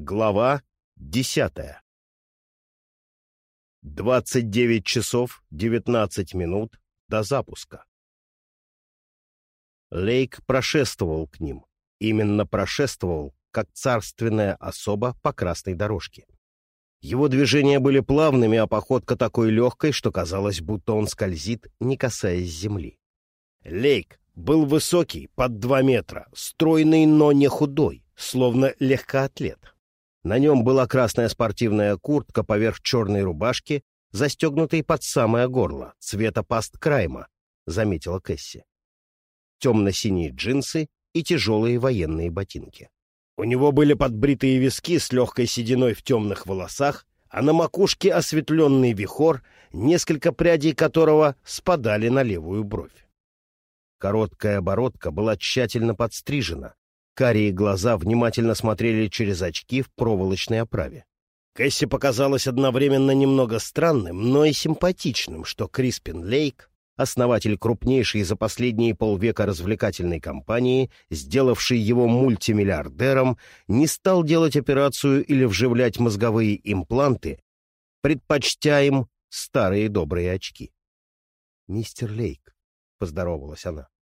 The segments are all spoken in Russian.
Глава десятая 29 часов 19 минут до запуска. Лейк прошествовал к ним. Именно прошествовал, как царственная особа по красной дорожке. Его движения были плавными, а походка такой легкой, что казалось, будто он скользит, не касаясь земли. Лейк был высокий, под два метра, стройный, но не худой, словно легкоатлет. На нем была красная спортивная куртка поверх черной рубашки, застегнутой под самое горло, цвета паст-крайма, заметила Кэсси. Темно-синие джинсы и тяжелые военные ботинки. У него были подбритые виски с легкой сединой в темных волосах, а на макушке осветленный вихор, несколько прядей которого спадали на левую бровь. Короткая бородка была тщательно подстрижена, карие глаза внимательно смотрели через очки в проволочной оправе. Кэсси показалось одновременно немного странным, но и симпатичным, что Криспин Лейк основатель крупнейшей за последние полвека развлекательной компании, сделавший его мультимиллиардером, не стал делать операцию или вживлять мозговые импланты, предпочтя им старые добрые очки. «Мистер Лейк», — поздоровалась она, —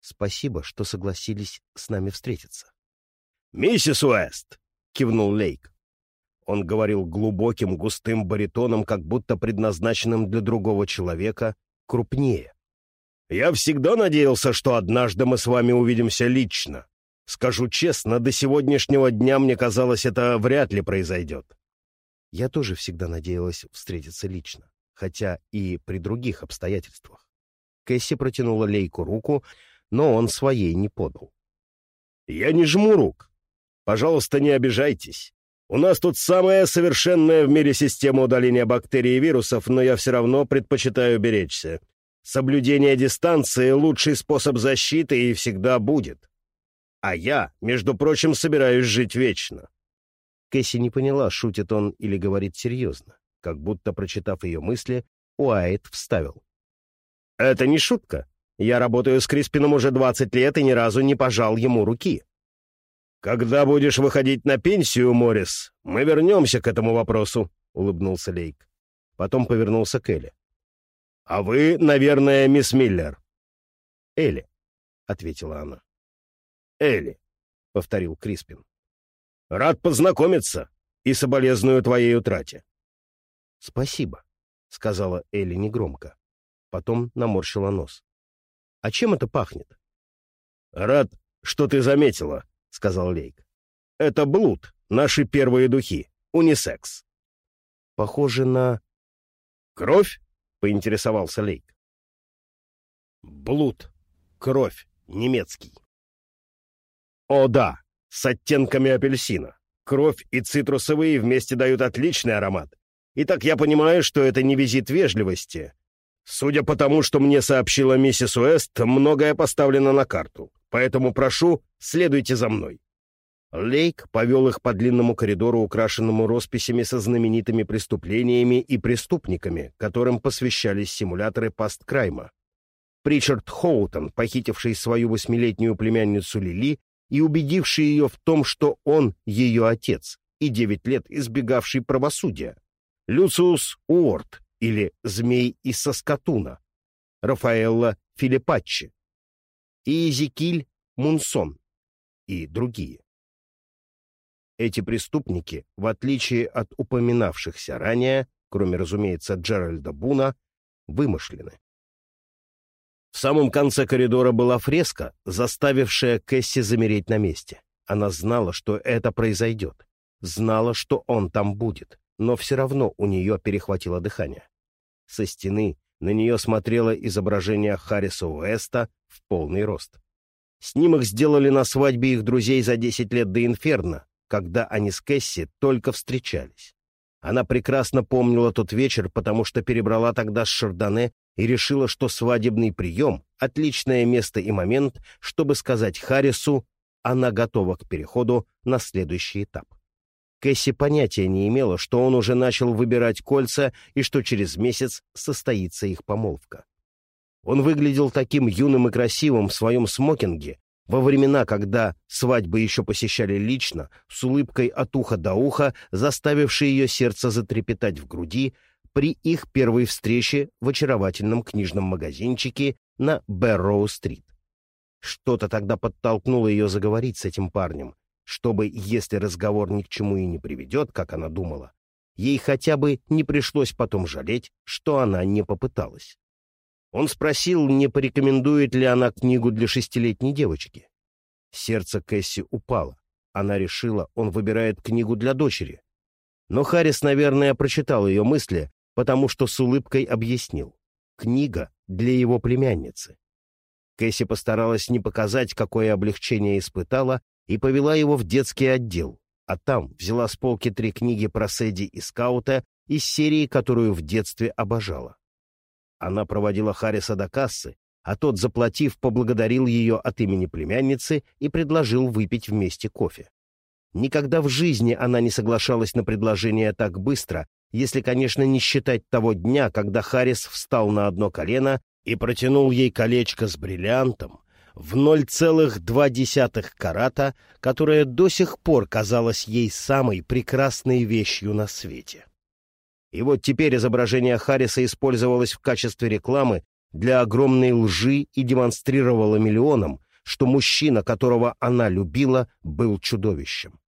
«спасибо, что согласились с нами встретиться». «Миссис Уэст!» — кивнул Лейк. Он говорил глубоким, густым баритоном, как будто предназначенным для другого человека, крупнее. «Я всегда надеялся, что однажды мы с вами увидимся лично. Скажу честно, до сегодняшнего дня мне казалось, это вряд ли произойдет». Я тоже всегда надеялась встретиться лично, хотя и при других обстоятельствах. Кэсси протянула Лейку руку, но он своей не подал. «Я не жму рук. Пожалуйста, не обижайтесь. У нас тут самая совершенная в мире система удаления бактерий и вирусов, но я все равно предпочитаю беречься. Соблюдение дистанции — лучший способ защиты и всегда будет. А я, между прочим, собираюсь жить вечно». Кэсси не поняла, шутит он или говорит серьезно. Как будто, прочитав ее мысли, Уайт вставил. «Это не шутка. Я работаю с Криспином уже 20 лет и ни разу не пожал ему руки. «Когда будешь выходить на пенсию, Моррис, мы вернемся к этому вопросу», — улыбнулся Лейк. Потом повернулся к Элли. «А вы, наверное, мисс Миллер?» «Элли», — ответила она. «Элли», — повторил Криспин. «Рад познакомиться и соболезную твоей утрате». «Спасибо», — сказала Элли негромко. Потом наморщила нос. «А чем это пахнет?» «Рад, что ты заметила», — сказал Лейк. «Это блуд, наши первые духи, унисекс». «Похоже на...» «Кровь?» — поинтересовался Лейк. «Блуд, кровь, немецкий». «О да, с оттенками апельсина. Кровь и цитрусовые вместе дают отличный аромат. Итак, я понимаю, что это не визит вежливости. Судя по тому, что мне сообщила миссис Уэст, многое поставлено на карту. Поэтому прошу, следуйте за мной». Лейк повел их по длинному коридору, украшенному росписями со знаменитыми преступлениями и преступниками, которым посвящались симуляторы пасткрайма. Причард Хоутон, похитивший свою восьмилетнюю племянницу Лили и убедивший ее в том, что он ее отец, и девять лет избегавший правосудия. Люциус Уорд, или «Змей из Соскатуна», Рафаэлла Филиппаччи, и Езекиль Мунсон и другие. Эти преступники, в отличие от упоминавшихся ранее, кроме, разумеется, Джеральда Буна, вымышлены. В самом конце коридора была фреска, заставившая Кэсси замереть на месте. Она знала, что это произойдет, знала, что он там будет, но все равно у нее перехватило дыхание. Со стены на нее смотрело изображение Харриса Уэста в полный рост. Снимок сделали на свадьбе их друзей за 10 лет до Инферно, когда они с Кэсси только встречались. Она прекрасно помнила тот вечер, потому что перебрала тогда с Шардоне и решила, что свадебный прием — отличное место и момент, чтобы сказать Харрису, она готова к переходу на следующий этап. Кэсси понятия не имела, что он уже начал выбирать кольца и что через месяц состоится их помолвка. Он выглядел таким юным и красивым в своем смокинге, Во времена, когда свадьбы еще посещали лично, с улыбкой от уха до уха, заставившей ее сердце затрепетать в груди, при их первой встрече в очаровательном книжном магазинчике на Бэрроу-стрит. Что-то тогда подтолкнуло ее заговорить с этим парнем, чтобы, если разговор ни к чему и не приведет, как она думала, ей хотя бы не пришлось потом жалеть, что она не попыталась. Он спросил, не порекомендует ли она книгу для шестилетней девочки. Сердце Кэсси упало. Она решила, он выбирает книгу для дочери. Но Харрис, наверное, прочитал ее мысли, потому что с улыбкой объяснил. Книга для его племянницы. Кэсси постаралась не показать, какое облегчение испытала, и повела его в детский отдел, а там взяла с полки три книги про Сэдди и Скаута из серии, которую в детстве обожала. Она проводила Харриса до кассы, а тот, заплатив, поблагодарил ее от имени племянницы и предложил выпить вместе кофе. Никогда в жизни она не соглашалась на предложение так быстро, если, конечно, не считать того дня, когда Харрис встал на одно колено и протянул ей колечко с бриллиантом в 0,2 карата, которое до сих пор казалось ей самой прекрасной вещью на свете. И вот теперь изображение Харриса использовалось в качестве рекламы для огромной лжи и демонстрировало миллионам, что мужчина, которого она любила, был чудовищем.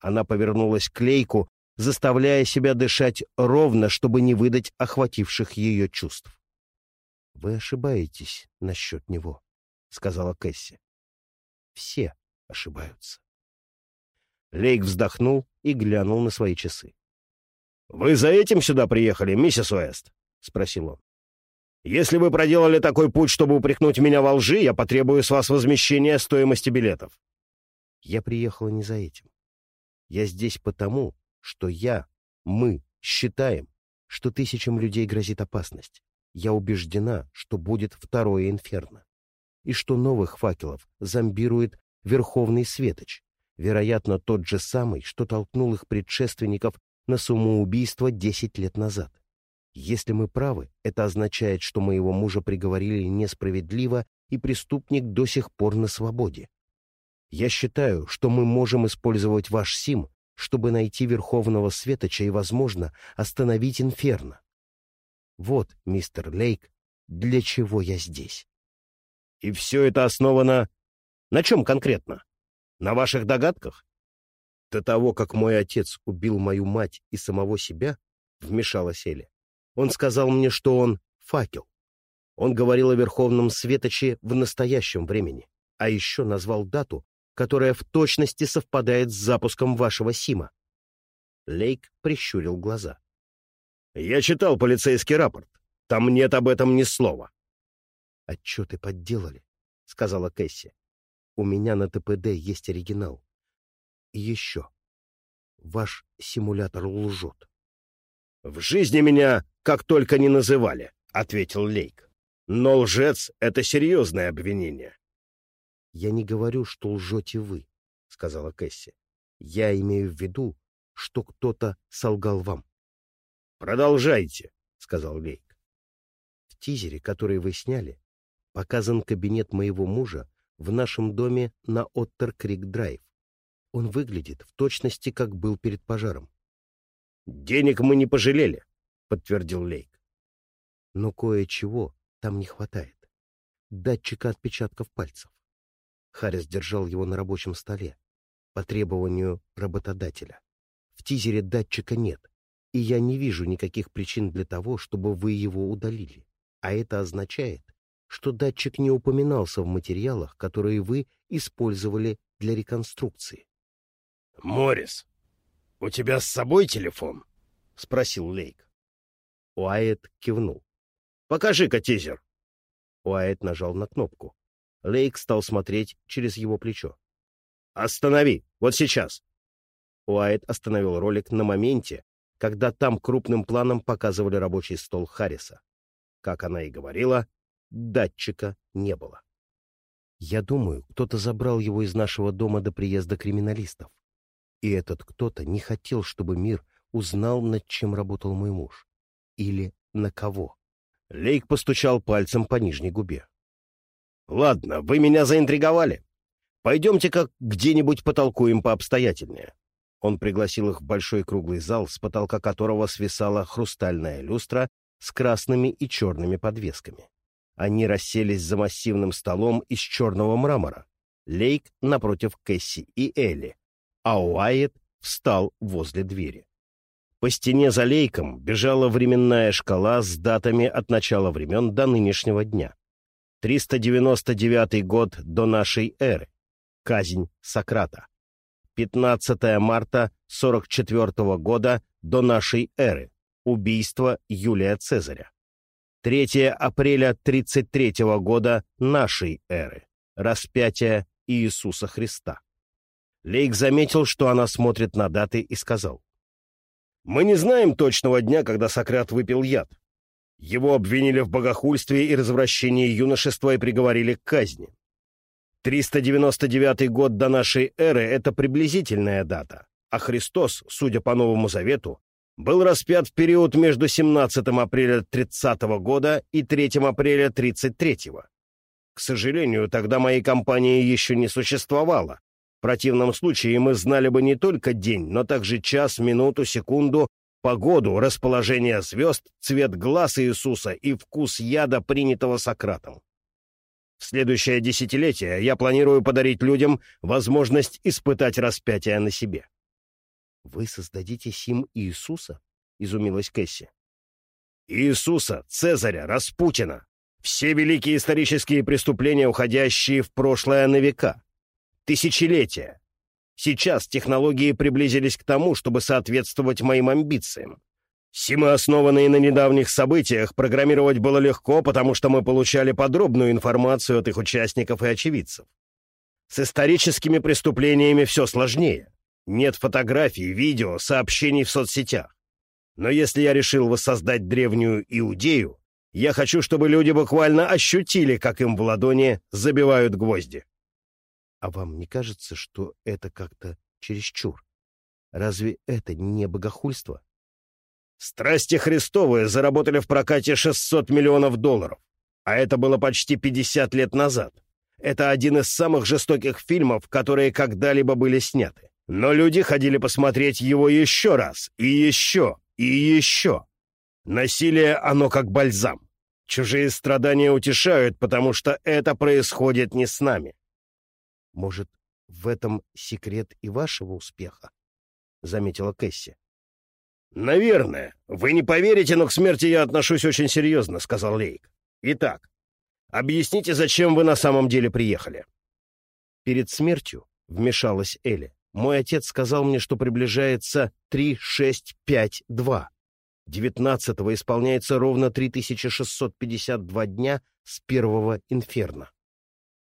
Она повернулась к Лейку, заставляя себя дышать ровно, чтобы не выдать охвативших ее чувств. — Вы ошибаетесь насчет него, — сказала Кэсси. — Все ошибаются. Лейк вздохнул и глянул на свои часы. «Вы за этим сюда приехали, миссис Уэст?» — спросил он. «Если вы проделали такой путь, чтобы упрекнуть меня во лжи, я потребую с вас возмещения стоимости билетов». «Я приехала не за этим. Я здесь потому, что я, мы, считаем, что тысячам людей грозит опасность. Я убеждена, что будет второе инферно. И что новых факелов зомбирует Верховный Светоч, вероятно, тот же самый, что толкнул их предшественников на самоубийство 10 лет назад. Если мы правы, это означает, что моего мужа приговорили несправедливо, и преступник до сих пор на свободе. Я считаю, что мы можем использовать ваш СИМ, чтобы найти Верховного Светоча и, возможно, остановить Инферно. Вот, мистер Лейк, для чего я здесь. И все это основано... На чем конкретно? На ваших догадках? До того, как мой отец убил мою мать и самого себя, — вмешалась Эля, — он сказал мне, что он факел. Он говорил о Верховном Светоче в настоящем времени, а еще назвал дату, которая в точности совпадает с запуском вашего Сима. Лейк прищурил глаза. «Я читал полицейский рапорт. Там нет об этом ни слова». «Отчеты подделали», — сказала Кэсси. «У меня на ТПД есть оригинал. И еще. Ваш симулятор лжет. — В жизни меня как только не называли, — ответил Лейк. — Но лжец — это серьезное обвинение. — Я не говорю, что лжете вы, — сказала Кэсси. — Я имею в виду, что кто-то солгал вам. — Продолжайте, — сказал Лейк. — В тизере, который вы сняли, показан кабинет моего мужа в нашем доме на Оттер-Крик-Драйв. Он выглядит в точности, как был перед пожаром. «Денег мы не пожалели», — подтвердил Лейк. «Но кое-чего там не хватает. Датчика отпечатков пальцев». Харрис держал его на рабочем столе, по требованию работодателя. В тизере датчика нет, и я не вижу никаких причин для того, чтобы вы его удалили. А это означает, что датчик не упоминался в материалах, которые вы использовали для реконструкции. «Моррис, у тебя с собой телефон?» — спросил Лейк. Уайт кивнул. «Покажи-ка тизер». Уайт нажал на кнопку. Лейк стал смотреть через его плечо. «Останови! Вот сейчас!» Уайт остановил ролик на моменте, когда там крупным планом показывали рабочий стол Харриса. Как она и говорила, датчика не было. «Я думаю, кто-то забрал его из нашего дома до приезда криминалистов. И этот кто-то не хотел, чтобы мир узнал, над чем работал мой муж. Или на кого. Лейк постучал пальцем по нижней губе. «Ладно, вы меня заинтриговали. Пойдемте-ка где-нибудь потолкуем пообстоятельнее». Он пригласил их в большой круглый зал, с потолка которого свисала хрустальная люстра с красными и черными подвесками. Они расселись за массивным столом из черного мрамора. Лейк напротив Кэсси и Элли, а Уайет встал возле двери. По стене за лейком бежала временная шкала с датами от начала времен до нынешнего дня. 399 год до нашей эры. Казнь Сократа. 15 марта 44 года до нашей эры. Убийство Юлия Цезаря. 3 апреля 33 года нашей эры. Распятие Иисуса Христа. Лейк заметил, что она смотрит на даты, и сказал. «Мы не знаем точного дня, когда Сократ выпил яд. Его обвинили в богохульстве и развращении юношества и приговорили к казни. 399 год до нашей эры — это приблизительная дата, а Христос, судя по Новому Завету, был распят в период между 17 апреля 30 года и 3 апреля 33 -го. К сожалению, тогда моей компании еще не существовало. В противном случае мы знали бы не только день, но также час, минуту, секунду, погоду, расположение звезд, цвет глаз Иисуса и вкус яда, принятого Сократом. В следующее десятилетие я планирую подарить людям возможность испытать распятие на себе. — Вы создадите сим Иисуса? — изумилась Кэсси. — Иисуса, Цезаря, Распутина. Все великие исторические преступления, уходящие в прошлое на века. Тысячелетия. Сейчас технологии приблизились к тому, чтобы соответствовать моим амбициям. Симы, основанные на недавних событиях, программировать было легко, потому что мы получали подробную информацию от их участников и очевидцев. С историческими преступлениями все сложнее. Нет фотографий, видео, сообщений в соцсетях. Но если я решил воссоздать древнюю Иудею, я хочу, чтобы люди буквально ощутили, как им в ладони забивают гвозди. А вам не кажется, что это как-то чересчур? Разве это не богохульство? Страсти Христовые заработали в прокате 600 миллионов долларов, а это было почти 50 лет назад. Это один из самых жестоких фильмов, которые когда-либо были сняты. Но люди ходили посмотреть его еще раз, и еще, и еще. Насилие, оно как бальзам. Чужие страдания утешают, потому что это происходит не с нами. Может, в этом секрет и вашего успеха? — заметила Кэсси. «Наверное. Вы не поверите, но к смерти я отношусь очень серьезно», — сказал Лейк. «Итак, объясните, зачем вы на самом деле приехали?» «Перед смертью», — вмешалась Элли, — «мой отец сказал мне, что приближается 3652. Девятнадцатого исполняется ровно 3652 дня с первого инферно.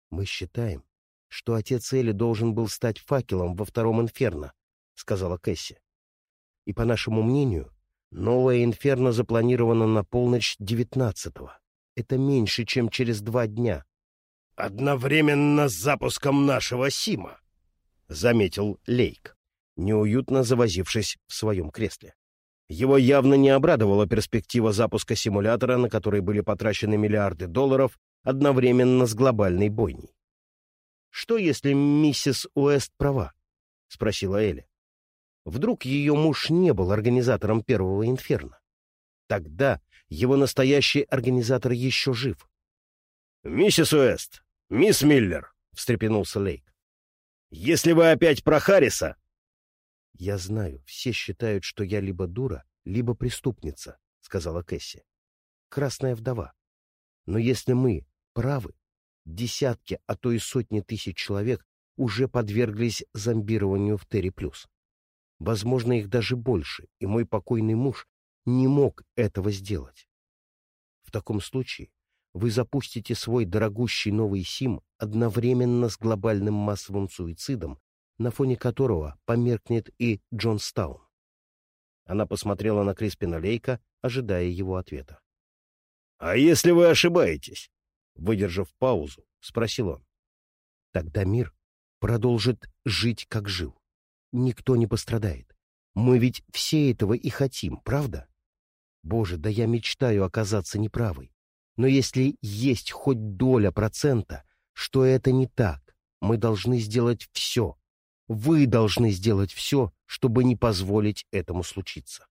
Мы считаем, что отец Элли должен был стать факелом во втором инферно, — сказала Кэсси и, по нашему мнению, новая инферно запланирована на полночь девятнадцатого. Это меньше, чем через два дня. «Одновременно с запуском нашего Сима», — заметил Лейк, неуютно завозившись в своем кресле. Его явно не обрадовала перспектива запуска симулятора, на который были потрачены миллиарды долларов, одновременно с глобальной бойней. «Что, если миссис Уэст права?» — спросила Эля. Вдруг ее муж не был организатором первого инферно? Тогда его настоящий организатор еще жив. — Миссис Уэст, мисс Миллер, — встрепенулся Лейк. — Если вы опять про Харриса... — Я знаю, все считают, что я либо дура, либо преступница, — сказала Кэсси. — Красная вдова. Но если мы правы, десятки, а то и сотни тысяч человек уже подверглись зомбированию в Терри+. Возможно, их даже больше, и мой покойный муж не мог этого сделать. В таком случае вы запустите свой дорогущий новый СИМ одновременно с глобальным массовым суицидом, на фоне которого померкнет и Джонстаун. Она посмотрела на Криспина Лейка, ожидая его ответа. — А если вы ошибаетесь? — выдержав паузу, спросил он. — Тогда мир продолжит жить, как жил никто не пострадает. Мы ведь все этого и хотим, правда? Боже, да я мечтаю оказаться неправой. Но если есть хоть доля процента, что это не так, Мы должны сделать все. Вы должны сделать все, чтобы не позволить этому случиться.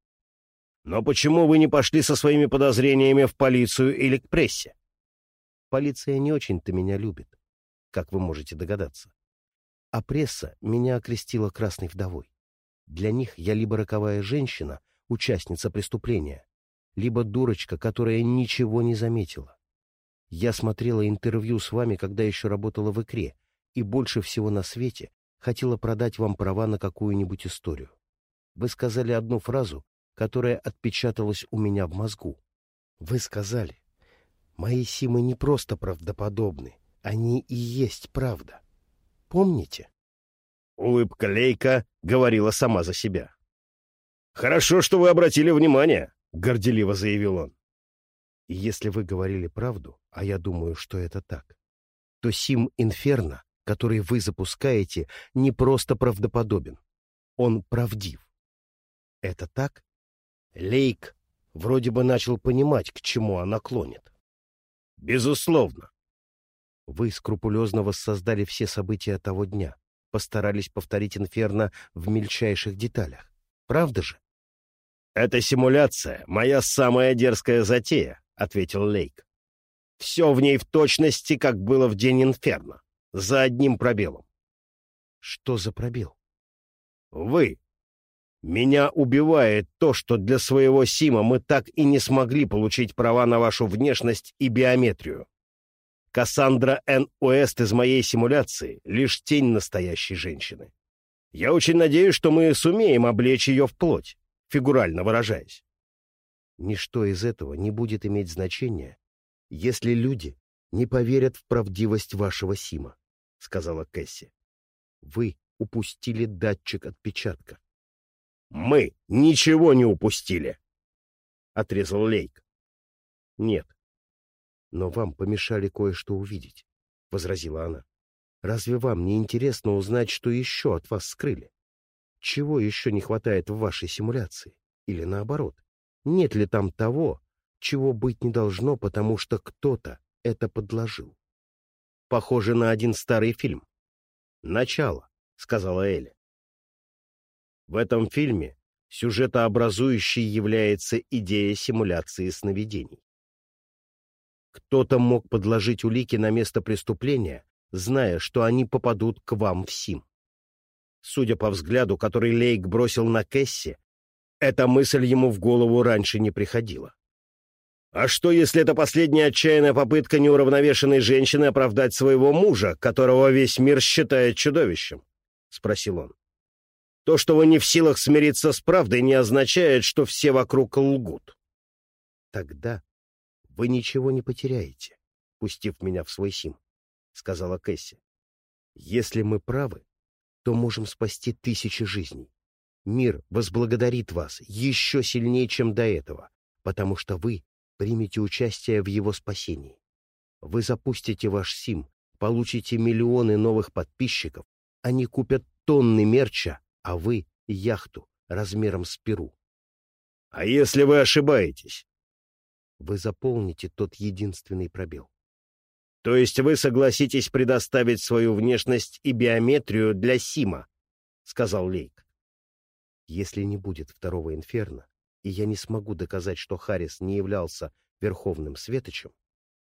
Но почему вы не пошли со своими подозрениями в полицию или к прессе? Полиция не очень-то меня любит, как вы можете догадаться. А пресса меня окрестила красной вдовой. Для них я либо роковая женщина, участница преступления, либо дурочка, которая ничего не заметила. Я смотрела интервью с вами, когда еще работала в икре, и больше всего на свете хотела продать вам права на какую-нибудь историю. Вы сказали одну фразу, которая отпечаталась у меня в мозгу. Вы сказали, мои симы не просто правдоподобны, они и есть правда. Помните? Улыбка Лейка говорила сама за себя. «Хорошо, что вы обратили внимание», — горделиво заявил он. Если вы говорили правду, а я думаю, что это так, то Сим Инферно, который вы запускаете, не просто правдоподобен. Он правдив. Это так? Лейк вроде бы начал понимать, к чему она клонит. Безусловно. Вы скрупулезно воссоздали все события того дня, постарались повторить Инферно в мельчайших деталях. Правда же? «Это симуляция, моя самая дерзкая затея», — ответил Лейк. «Все в ней в точности, как было в день Инферно, за одним пробелом». «Что за пробел?» «Вы. Меня убивает то, что для своего Сима мы так и не смогли получить права на вашу внешность и биометрию. Кассандра Н. Уэст из моей симуляции — лишь тень настоящей женщины. Я очень надеюсь, что мы сумеем облечь ее в плоть, фигурально выражаясь. Ничто из этого не будет иметь значения, если люди не поверят в правдивость вашего Сима, — сказала Кэсси. Вы упустили датчик отпечатка. — Мы ничего не упустили, — отрезал Лейк. — Нет, «Но вам помешали кое-что увидеть», — возразила она. «Разве вам не интересно узнать, что еще от вас скрыли? Чего еще не хватает в вашей симуляции? Или наоборот, нет ли там того, чего быть не должно, потому что кто-то это подложил?» «Похоже на один старый фильм». «Начало», — сказала Эля. В этом фильме сюжетообразующей является идея симуляции сновидений. Кто-то мог подложить улики на место преступления, зная, что они попадут к вам в СИМ. Судя по взгляду, который Лейк бросил на Кэсси, эта мысль ему в голову раньше не приходила. «А что, если это последняя отчаянная попытка неуравновешенной женщины оправдать своего мужа, которого весь мир считает чудовищем?» — спросил он. «То, что вы не в силах смириться с правдой, не означает, что все вокруг лгут». Тогда вы ничего не потеряете, пустив меня в свой сим, — сказала Кэсси. Если мы правы, то можем спасти тысячи жизней. Мир возблагодарит вас еще сильнее, чем до этого, потому что вы примете участие в его спасении. Вы запустите ваш сим, получите миллионы новых подписчиков, они купят тонны мерча, а вы — яхту размером с Перу. — А если вы ошибаетесь? вы заполните тот единственный пробел. То есть вы согласитесь предоставить свою внешность и биометрию для Сима, — сказал Лейк. Если не будет второго инферно, и я не смогу доказать, что Харрис не являлся Верховным Светочем,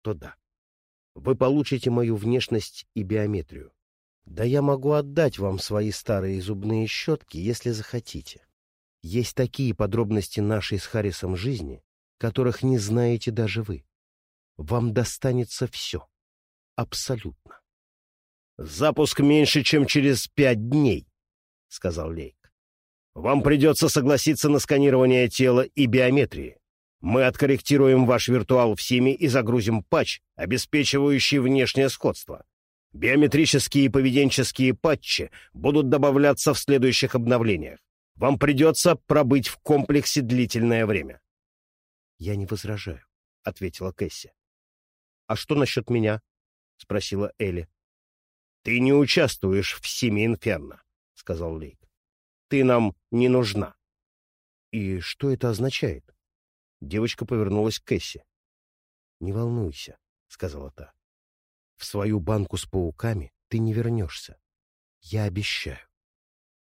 то да. Вы получите мою внешность и биометрию. Да я могу отдать вам свои старые зубные щетки, если захотите. Есть такие подробности нашей с Харрисом жизни, которых не знаете даже вы. Вам достанется все. Абсолютно. «Запуск меньше, чем через пять дней», — сказал Лейк. «Вам придется согласиться на сканирование тела и биометрии. Мы откорректируем ваш виртуал в Симе и загрузим патч, обеспечивающий внешнее сходство. Биометрические и поведенческие патчи будут добавляться в следующих обновлениях. Вам придется пробыть в комплексе длительное время. «Я не возражаю», — ответила Кэсси. «А что насчет меня?» — спросила Элли. «Ты не участвуешь в Симе Инферно», — сказал Лейк. «Ты нам не нужна». «И что это означает?» Девочка повернулась к Кэсси. «Не волнуйся», — сказала та. «В свою банку с пауками ты не вернешься. Я обещаю.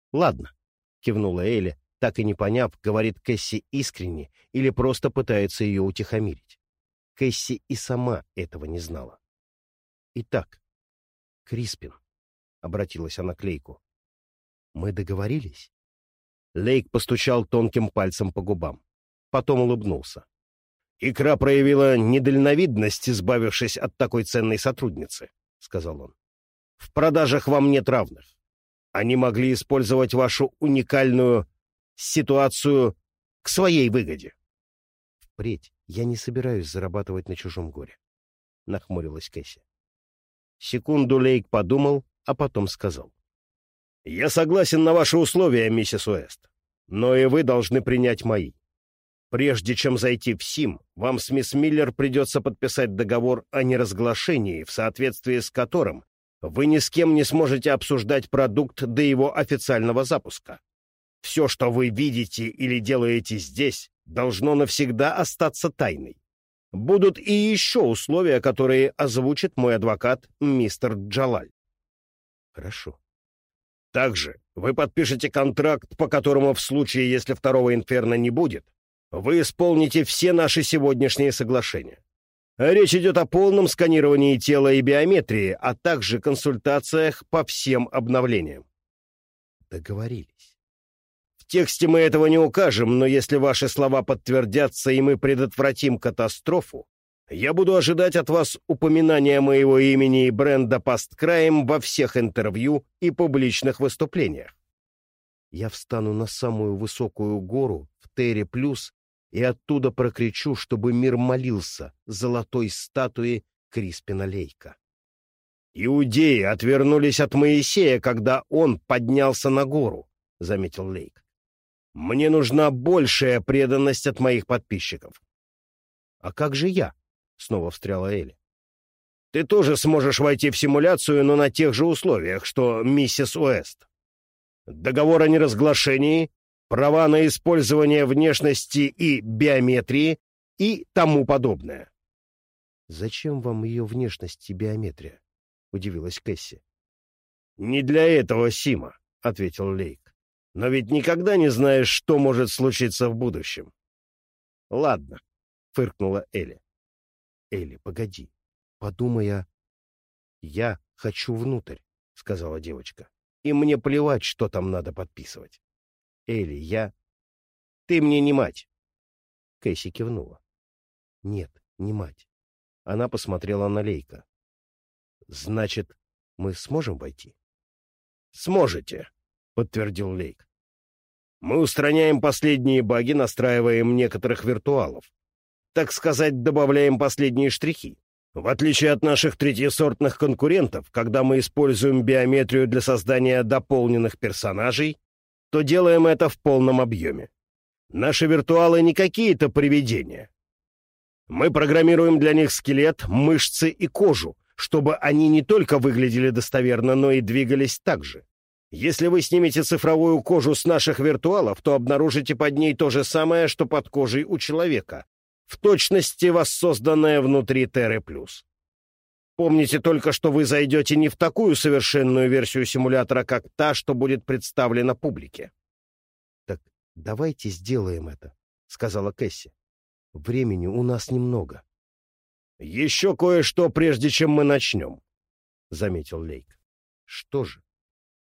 — Ладно, — кивнула Эля, так и не поняв, говорит Кэсси искренне или просто пытается ее утихомирить. Кэсси и сама этого не знала. «Итак, Криспин», — обратилась она к Лейку, — «мы договорились?» Лейк постучал тонким пальцем по губам. Потом улыбнулся. «Икра проявила недальновидность, избавившись от такой ценной сотрудницы», — сказал он. «В продажах вам нет равных. Они могли использовать вашу уникальную ситуацию к своей выгоде». «Впредь я не собираюсь зарабатывать на чужом горе», — нахмурилась Кэсси. Секунду Лейк подумал, а потом сказал. «Я согласен на ваши условия, миссис Уэст, но и вы должны принять мои. Прежде чем зайти в СИМ, вам с мисс Миллер придется подписать договор о неразглашении, в соответствии с которым вы ни с кем не сможете обсуждать продукт до его официального запуска. Все, что вы видите или делаете здесь, должно навсегда остаться тайной. Будут и еще условия, которые озвучит мой адвокат мистер Джалаль. Хорошо. Также вы подпишете контракт, по которому в случае, если второго инферно не будет, вы исполните все наши сегодняшние соглашения. Речь идет о полном сканировании тела и биометрии, а также консультациях по всем обновлениям. Договорились. Тексте мы этого не укажем, но если ваши слова подтвердятся и мы предотвратим катастрофу, я буду ожидать от вас упоминания моего имени и бренда «Посткраем» во всех интервью и публичных выступлениях. Я встану на самую высокую гору в Терре Плюс и оттуда прокричу, чтобы мир молился золотой статуи Криспина Лейка. «Иудеи отвернулись от Моисея, когда он поднялся на гору», — заметил Лейк. «Мне нужна большая преданность от моих подписчиков». «А как же я?» — снова встряла Элли. «Ты тоже сможешь войти в симуляцию, но на тех же условиях, что миссис Уэст. Договор о неразглашении, права на использование внешности и биометрии и тому подобное. «Зачем вам ее внешность и биометрия?» — удивилась Кэсси. «Не для этого, Сима», — ответил Лейк. «Но ведь никогда не знаешь, что может случиться в будущем». «Ладно», — фыркнула Элли. «Элли, погоди. Подумай о...» «Я хочу внутрь», — сказала девочка. «И мне плевать, что там надо подписывать». Элли, я... Ты мне не мать. Кэсси кивнула. Нет, не мать. Она посмотрела на Лейка. Значит, мы сможем войти? Сможете, подтвердил Лейк. Мы устраняем последние баги, настраиваем некоторых виртуалов. Так сказать, добавляем последние штрихи. В отличие от наших третьесортных конкурентов, когда мы используем биометрию для создания дополненных персонажей, то делаем это в полном объеме. Наши виртуалы не какие-то привидения. Мы программируем для них скелет, мышцы и кожу, чтобы они не только выглядели достоверно, но и двигались так же. Если вы снимете цифровую кожу с наших виртуалов, то обнаружите под ней то же самое, что под кожей у человека, в точности воссозданное внутри Терры Плюс. Помните только, что вы зайдете не в такую совершенную версию симулятора, как та, что будет представлена публике. — Так давайте сделаем это, — сказала Кэсси. — Времени у нас немного. — Еще кое-что, прежде чем мы начнем, — заметил Лейк. — Что же?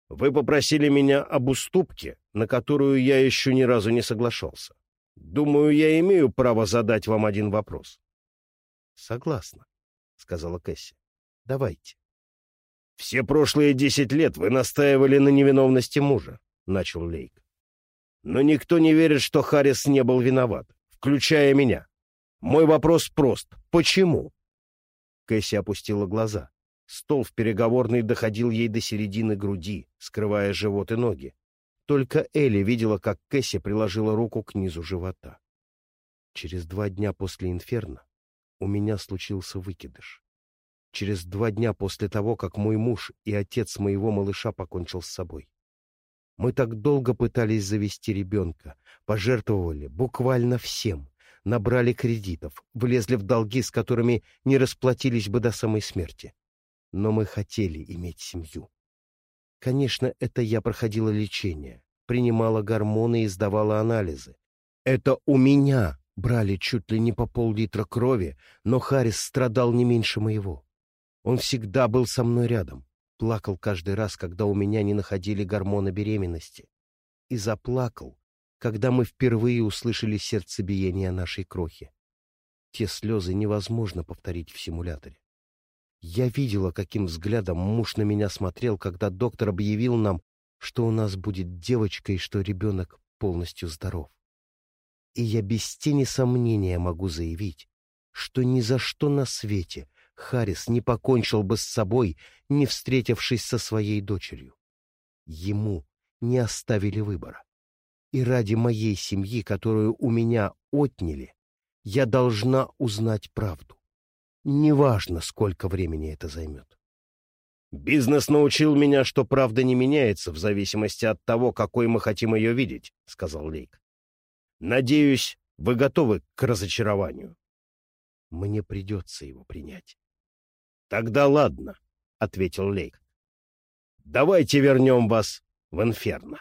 Вы попросили меня об уступке, на которую я еще ни разу не соглашался. Думаю, я имею право задать вам один вопрос. — Согласна. — сказала Кэсси. — Давайте. — Все прошлые десять лет вы настаивали на невиновности мужа, — начал Лейк. — Но никто не верит, что Харрис не был виноват, включая меня. Мой вопрос прост. Почему? Кэсси опустила глаза. Стол в переговорной доходил ей до середины груди, скрывая живот и ноги. Только Элли видела, как Кэсси приложила руку к низу живота. Через два дня после инферно у меня случился выкидыш. Через два дня после того, как мой муж и отец моего малыша покончил с собой. Мы так долго пытались завести ребенка, пожертвовали буквально всем, набрали кредитов, влезли в долги, с которыми не расплатились бы до самой смерти. Но мы хотели иметь семью. Конечно, это я проходила лечение, принимала гормоны и сдавала анализы. Это у меня брали чуть ли не по пол-литра крови, но Харрис страдал не меньше моего. Он всегда был со мной рядом, плакал каждый раз, когда у меня не находили гормона беременности. И заплакал, когда мы впервые услышали сердцебиение нашей крохи. Те слезы невозможно повторить в симуляторе. Я видела, каким взглядом муж на меня смотрел, когда доктор объявил нам, что у нас будет девочка и что ребенок полностью здоров. И я без тени сомнения могу заявить, что ни за что на свете Харрис не покончил бы с собой, не встретившись со своей дочерью. Ему не оставили выбора. И ради моей семьи, которую у меня отняли, я должна узнать правду. Неважно, сколько времени это займет. «Бизнес научил меня, что правда не меняется в зависимости от того, какой мы хотим ее видеть», — сказал Лейк. «Надеюсь, вы готовы к разочарованию». «Мне придется его принять». «Тогда ладно», — ответил Лейк. «Давайте вернем вас в Инферно».